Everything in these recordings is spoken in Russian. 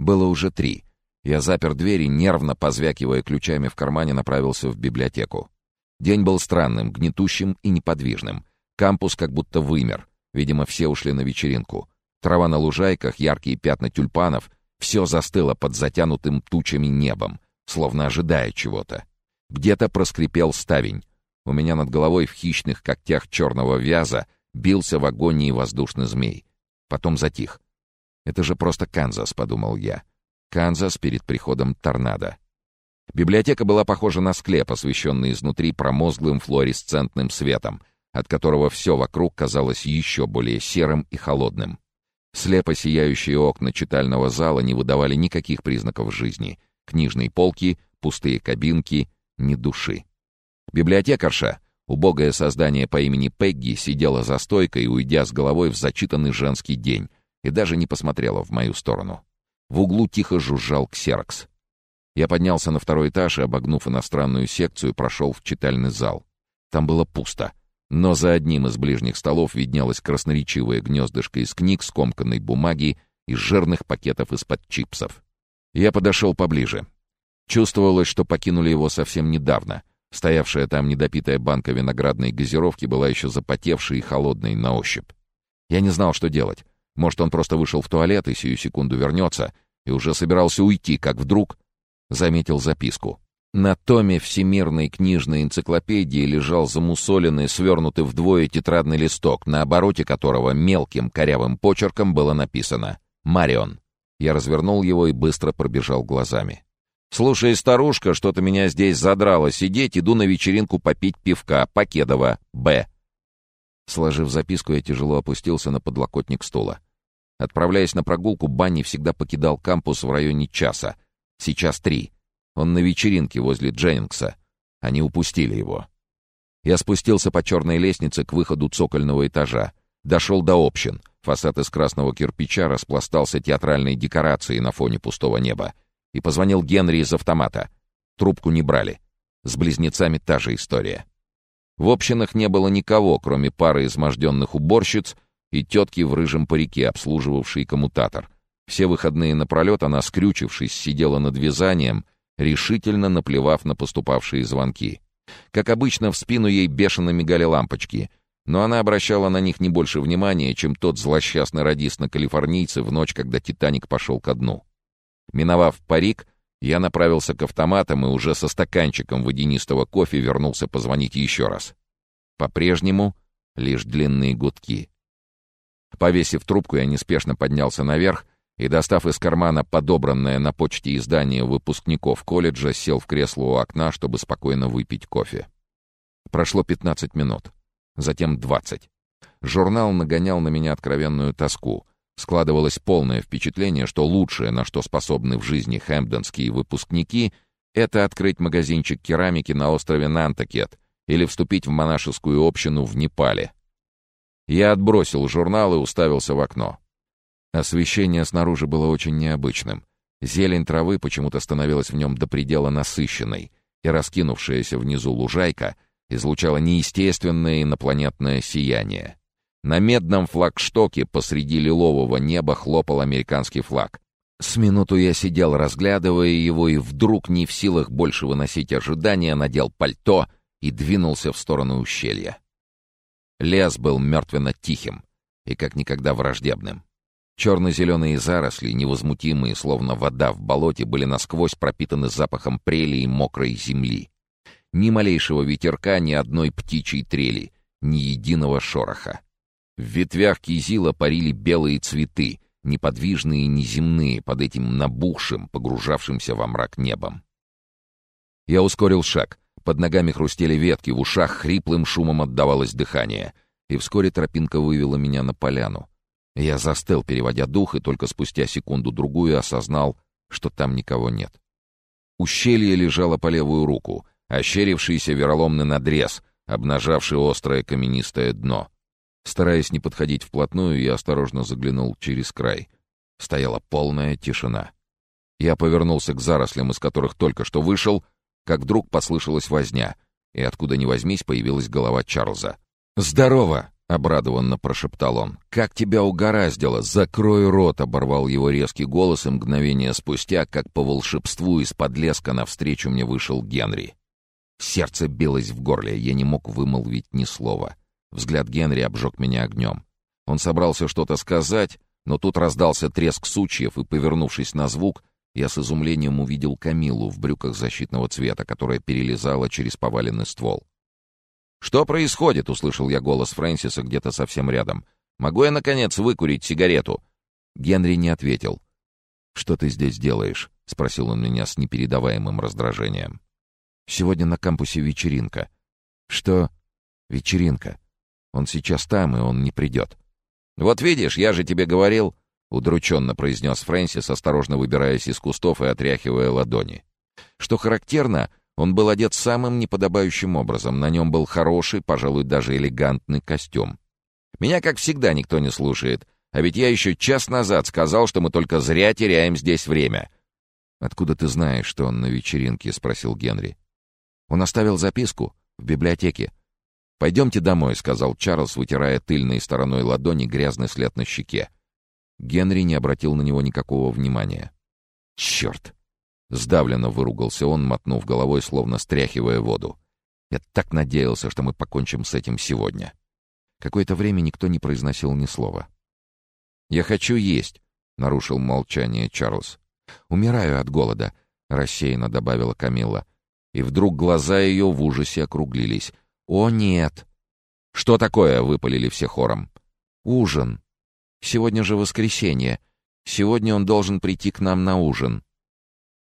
Было уже три. Я запер двери, нервно позвякивая ключами в кармане, направился в библиотеку. День был странным, гнетущим и неподвижным. Кампус как будто вымер. Видимо, все ушли на вечеринку. Трава на лужайках, яркие пятна тюльпанов — все застыло под затянутым тучами небом, словно ожидая чего-то. Где-то проскрипел ставень. У меня над головой в хищных когтях черного вяза бился в агонии воздушный змей. Потом затих. «Это же просто Канзас», — подумал я. Канзас перед приходом торнадо. Библиотека была похожа на склеп, освещенный изнутри промозглым флуоресцентным светом, от которого все вокруг казалось еще более серым и холодным. Слепо сияющие окна читального зала не выдавали никаких признаков жизни. Книжные полки, пустые кабинки, ни души. Библиотекарша, убогое создание по имени Пегги, сидела за стойкой, уйдя с головой в зачитанный женский день, и даже не посмотрела в мою сторону. В углу тихо жужжал ксерокс. Я поднялся на второй этаж и, обогнув иностранную секцию, прошел в читальный зал. Там было пусто. Но за одним из ближних столов виднелось красноречивое гнездышко из книг, скомканной бумаги и жирных пакетов из-под чипсов. Я подошел поближе. Чувствовалось, что покинули его совсем недавно. Стоявшая там недопитая банка виноградной газировки была еще запотевшей и холодной на ощупь. Я не знал, что делать. Может, он просто вышел в туалет и сию секунду вернется, и уже собирался уйти, как вдруг заметил записку. На томе Всемирной книжной энциклопедии лежал замусоленный, свернутый вдвое тетрадный листок, на обороте которого мелким корявым почерком было написано «Марион». Я развернул его и быстро пробежал глазами. «Слушай, старушка, что-то меня здесь задрало сидеть, иду на вечеринку попить пивка, Покедова, Б». Сложив записку, я тяжело опустился на подлокотник стула. Отправляясь на прогулку, Банни всегда покидал кампус в районе часа. Сейчас три. Он на вечеринке возле Дженнингса. Они упустили его. Я спустился по черной лестнице к выходу цокольного этажа. Дошел до общин. Фасад из красного кирпича распластался театральной декорацией на фоне пустого неба. И позвонил Генри из автомата. Трубку не брали. С близнецами та же история. В общинах не было никого, кроме пары изможденных уборщиц и тетки в рыжем парике, обслуживавшей коммутатор. Все выходные напролет она, скрючившись, сидела над вязанием, решительно наплевав на поступавшие звонки. Как обычно, в спину ей бешено мигали лампочки, но она обращала на них не больше внимания, чем тот злосчастный радист на калифорнийце в ночь, когда «Титаник» пошел ко дну. Миновав парик, я направился к автоматам и уже со стаканчиком водянистого кофе вернулся позвонить еще раз. По-прежнему лишь длинные гудки. Повесив трубку, я неспешно поднялся наверх и, достав из кармана подобранное на почте издание выпускников колледжа, сел в кресло у окна, чтобы спокойно выпить кофе. Прошло 15 минут, затем 20. Журнал нагонял на меня откровенную тоску — Складывалось полное впечатление, что лучшее, на что способны в жизни хэмпдонские выпускники, это открыть магазинчик керамики на острове Нантакет или вступить в монашескую общину в Непале. Я отбросил журнал и уставился в окно. Освещение снаружи было очень необычным. Зелень травы почему-то становилась в нем до предела насыщенной, и раскинувшаяся внизу лужайка излучала неестественное инопланетное сияние. На медном флагштоке посреди лилового неба хлопал американский флаг. С минуту я сидел, разглядывая его, и вдруг, не в силах больше выносить ожидания, надел пальто и двинулся в сторону ущелья. Лес был мертвенно тихим и как никогда враждебным. Черно-зеленые заросли, невозмутимые, словно вода в болоте, были насквозь пропитаны запахом прели и мокрой земли. Ни малейшего ветерка, ни одной птичьей трели, ни единого шороха. В ветвях кизила парили белые цветы, неподвижные и неземные под этим набухшим, погружавшимся во мрак небом. Я ускорил шаг. Под ногами хрустели ветки, в ушах хриплым шумом отдавалось дыхание. И вскоре тропинка вывела меня на поляну. Я застыл, переводя дух, и только спустя секунду-другую осознал, что там никого нет. Ущелье лежало по левую руку, ощерившийся вероломный надрез, обнажавший острое каменистое дно. Стараясь не подходить вплотную, я осторожно заглянул через край. Стояла полная тишина. Я повернулся к зарослям, из которых только что вышел, как вдруг послышалась возня, и откуда ни возьмись появилась голова Чарльза. «Здорово!» — обрадованно прошептал он. «Как тебя угораздило! Закрой рот!» — оборвал его резкий голос, и мгновение спустя, как по волшебству из-под леска навстречу мне вышел Генри. Сердце билось в горле, я не мог вымолвить ни слова. Взгляд Генри обжег меня огнем. Он собрался что-то сказать, но тут раздался треск сучьев, и, повернувшись на звук, я с изумлением увидел Камилу в брюках защитного цвета, которая перелезала через поваленный ствол. «Что происходит?» — услышал я голос Фрэнсиса где-то совсем рядом. «Могу я, наконец, выкурить сигарету?» Генри не ответил. «Что ты здесь делаешь?» — спросил он меня с непередаваемым раздражением. «Сегодня на кампусе вечеринка». «Что?» «Вечеринка. Он сейчас там, и он не придет». «Вот видишь, я же тебе говорил», — удрученно произнес Фрэнсис, осторожно выбираясь из кустов и отряхивая ладони. Что характерно, он был одет самым неподобающим образом. На нем был хороший, пожалуй, даже элегантный костюм. «Меня, как всегда, никто не слушает. А ведь я еще час назад сказал, что мы только зря теряем здесь время». «Откуда ты знаешь, что он на вечеринке?» — спросил Генри. «Он оставил записку в библиотеке. «Пойдемте домой», — сказал Чарльз, вытирая тыльной стороной ладони грязный след на щеке. Генри не обратил на него никакого внимания. «Черт!» — сдавленно выругался он, мотнув головой, словно стряхивая воду. «Я так надеялся, что мы покончим с этим сегодня». Какое-то время никто не произносил ни слова. «Я хочу есть», — нарушил молчание Чарльз. «Умираю от голода», — рассеянно добавила Камилла. И вдруг глаза ее в ужасе округлились. «О, нет!» «Что такое?» — выпалили все хором. «Ужин. Сегодня же воскресенье. Сегодня он должен прийти к нам на ужин».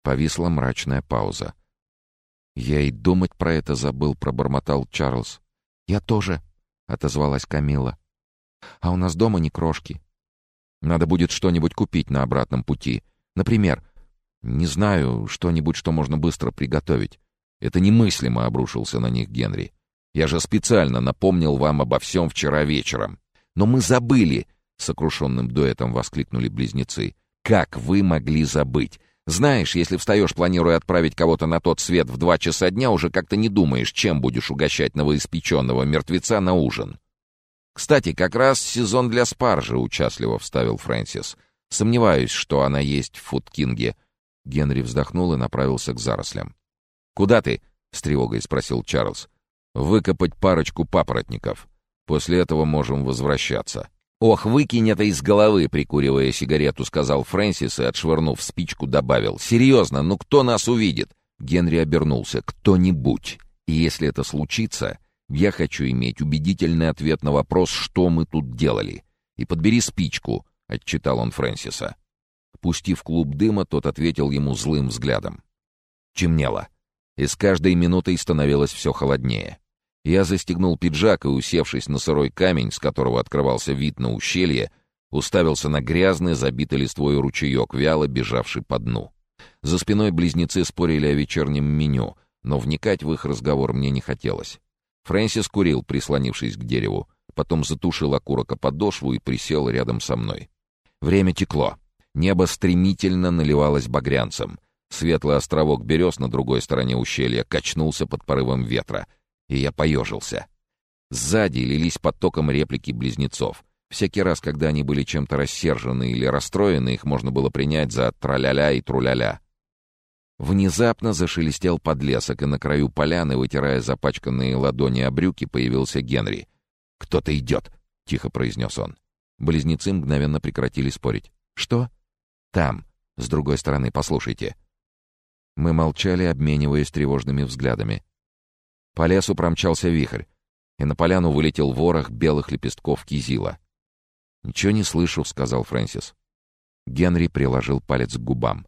Повисла мрачная пауза. «Я и думать про это забыл», — пробормотал Чарльз. «Я тоже», — отозвалась Камила. «А у нас дома не крошки. Надо будет что-нибудь купить на обратном пути. Например, не знаю, что-нибудь, что можно быстро приготовить». «Это немыслимо», — обрушился на них Генри. Я же специально напомнил вам обо всем вчера вечером. Но мы забыли, — сокрушенным дуэтом воскликнули близнецы. Как вы могли забыть? Знаешь, если встаешь, планируя отправить кого-то на тот свет в два часа дня, уже как-то не думаешь, чем будешь угощать новоиспеченного мертвеца на ужин. Кстати, как раз сезон для спаржи, — участливо вставил Фрэнсис. Сомневаюсь, что она есть в Фудкинге. Генри вздохнул и направился к зарослям. «Куда ты?» — с тревогой спросил Чарльз. Выкопать парочку папоротников. После этого можем возвращаться. «Ох, выкинь это из головы!» — прикуривая сигарету, сказал Фрэнсис и, отшвырнув спичку, добавил. «Серьезно, ну кто нас увидит?» Генри обернулся. «Кто-нибудь. И если это случится, я хочу иметь убедительный ответ на вопрос, что мы тут делали. И подбери спичку», — отчитал он Фрэнсиса. Пустив клуб дыма, тот ответил ему злым взглядом. Темнело, и с каждой минутой становилось все холоднее. Я застегнул пиджак и, усевшись на сырой камень, с которого открывался вид на ущелье, уставился на грязный, забитый листвой ручеек, вяло бежавший по дну. За спиной близнецы спорили о вечернем меню, но вникать в их разговор мне не хотелось. Фрэнсис курил, прислонившись к дереву, потом затушил окурок о подошву и присел рядом со мной. Время текло. Небо стремительно наливалось багрянцем. Светлый островок берез на другой стороне ущелья качнулся под порывом ветра — и я поежился. Сзади лились потоком реплики близнецов. Всякий раз, когда они были чем-то рассержены или расстроены, их можно было принять за траля-ля и труля-ля. Внезапно зашелестел подлесок, и на краю поляны, вытирая запачканные ладони о брюки, появился Генри. «Кто-то идет», — тихо произнес он. Близнецы мгновенно прекратили спорить. «Что?» «Там, с другой стороны, послушайте». Мы молчали, обмениваясь тревожными взглядами. По лесу промчался вихрь, и на поляну вылетел ворох белых лепестков кизила. «Ничего не слышу», — сказал Фрэнсис. Генри приложил палец к губам.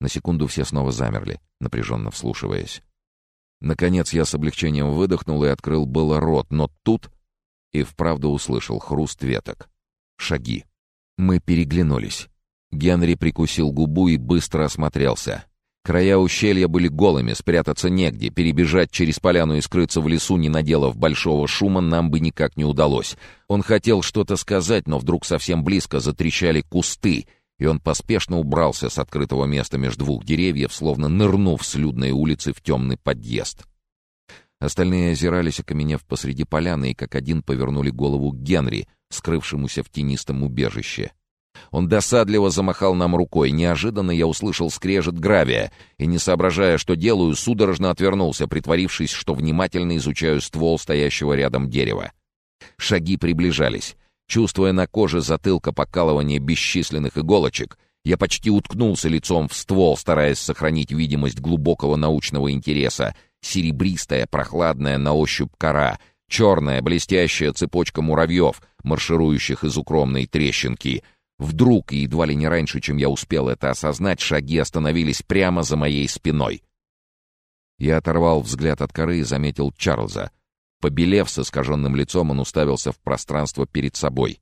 На секунду все снова замерли, напряженно вслушиваясь. Наконец я с облегчением выдохнул и открыл было рот, но тут и вправду услышал хруст веток. Шаги. Мы переглянулись. Генри прикусил губу и быстро осмотрелся. Края ущелья были голыми, спрятаться негде, перебежать через поляну и скрыться в лесу, не наделав большого шума, нам бы никак не удалось. Он хотел что-то сказать, но вдруг совсем близко затрещали кусты, и он поспешно убрался с открытого места между двух деревьев, словно нырнув с людной улицы в темный подъезд. Остальные озирались, окаменев посреди поляны, и как один повернули голову к Генри, скрывшемуся в тенистом убежище. Он досадливо замахал нам рукой. Неожиданно я услышал скрежет гравия, и, не соображая, что делаю, судорожно отвернулся, притворившись, что внимательно изучаю ствол стоящего рядом дерева. Шаги приближались. Чувствуя на коже затылка покалывание бесчисленных иголочек, я почти уткнулся лицом в ствол, стараясь сохранить видимость глубокого научного интереса. Серебристая, прохладная на ощупь кора, черная, блестящая цепочка муравьев, марширующих из укромной трещинки. Вдруг, и едва ли не раньше, чем я успел это осознать, шаги остановились прямо за моей спиной. Я оторвал взгляд от коры и заметил Чарльза. Побелев с искаженным лицом, он уставился в пространство перед собой.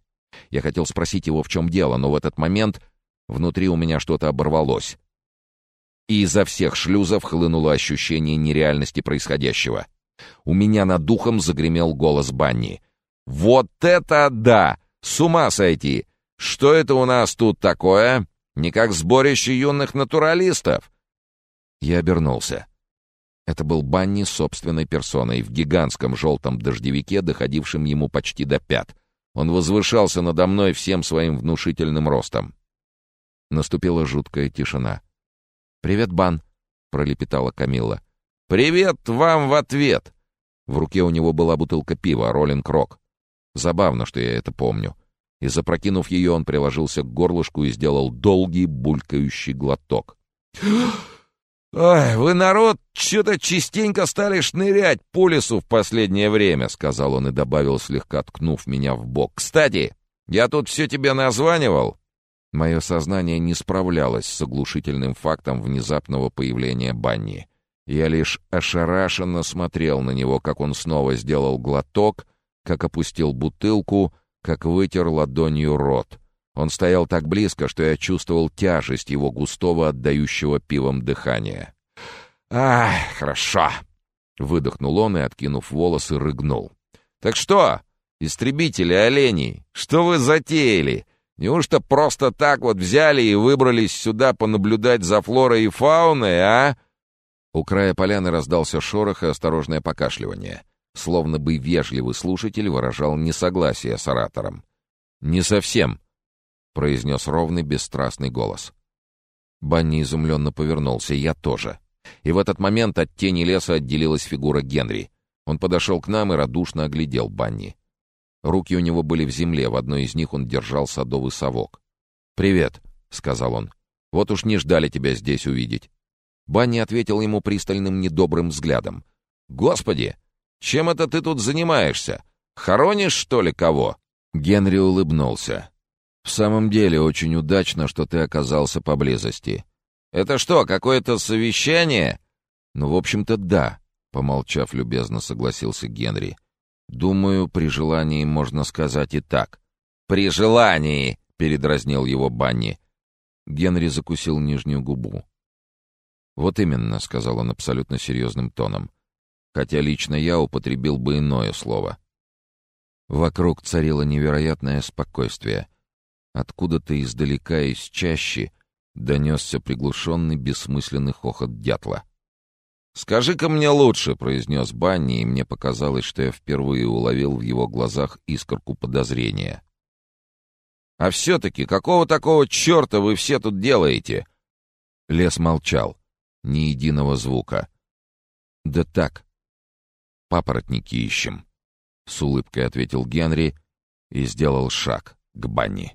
Я хотел спросить его, в чем дело, но в этот момент Внутри у меня что-то оборвалось. И изо всех шлюзов хлынуло ощущение нереальности происходящего. У меня над духом загремел голос Банни. «Вот это да! С ума сойти! Что это у нас тут такое? Не как сборище юных натуралистов!» Я обернулся. Это был Банни собственной персоной в гигантском желтом дождевике, доходившем ему почти до пят. Он возвышался надо мной всем своим внушительным ростом. Наступила жуткая тишина. «Привет, Бан!» — пролепетала Камилла. «Привет вам в ответ!» В руке у него была бутылка пива, Роллинг Рок. Забавно, что я это помню. И запрокинув ее, он приложился к горлышку и сделал долгий булькающий глоток. «Ой, вы, народ, что-то частенько стали шнырять по лесу в последнее время», — сказал он и добавил, слегка ткнув меня в бок. «Кстати, я тут все тебе названивал. Мое сознание не справлялось с оглушительным фактом внезапного появления Банни. Я лишь ошарашенно смотрел на него, как он снова сделал глоток, как опустил бутылку, как вытер ладонью рот. Он стоял так близко, что я чувствовал тяжесть его густого, отдающего пивом дыхания. «Ах, хорошо!» — выдохнул он и, откинув волосы, рыгнул. «Так что, истребители оленей, что вы затеяли? Неужто просто так вот взяли и выбрались сюда понаблюдать за флорой и фауной, а?» У края поляны раздался шорох и осторожное покашливание, словно бы вежливый слушатель выражал несогласие с оратором. «Не совсем», — произнес ровный, бесстрастный голос. Банни изумленно повернулся, я тоже. И в этот момент от тени леса отделилась фигура Генри. Он подошел к нам и радушно оглядел Банни. Руки у него были в земле, в одной из них он держал садовый совок. «Привет», — сказал он. «Вот уж не ждали тебя здесь увидеть». Банни ответил ему пристальным недобрым взглядом. «Господи, чем это ты тут занимаешься? Хоронишь, что ли, кого?» Генри улыбнулся. «В самом деле, очень удачно, что ты оказался поблизости». «Это что, какое-то совещание?» «Ну, в общем-то, да», — помолчав, любезно согласился Генри. Думаю, при желании можно сказать и так. «При желании!» — передразнил его Банни. Генри закусил нижнюю губу. «Вот именно», — сказал он абсолютно серьезным тоном. «Хотя лично я употребил бы иное слово». Вокруг царило невероятное спокойствие. Откуда-то издалека из чащи донесся приглушенный бессмысленный хохот дятла. «Скажи-ка мне лучше», — произнес Банни, и мне показалось, что я впервые уловил в его глазах искорку подозрения. «А все-таки какого такого черта вы все тут делаете?» Лес молчал. Ни единого звука. «Да так. Папоротники ищем», — с улыбкой ответил Генри и сделал шаг к Банни.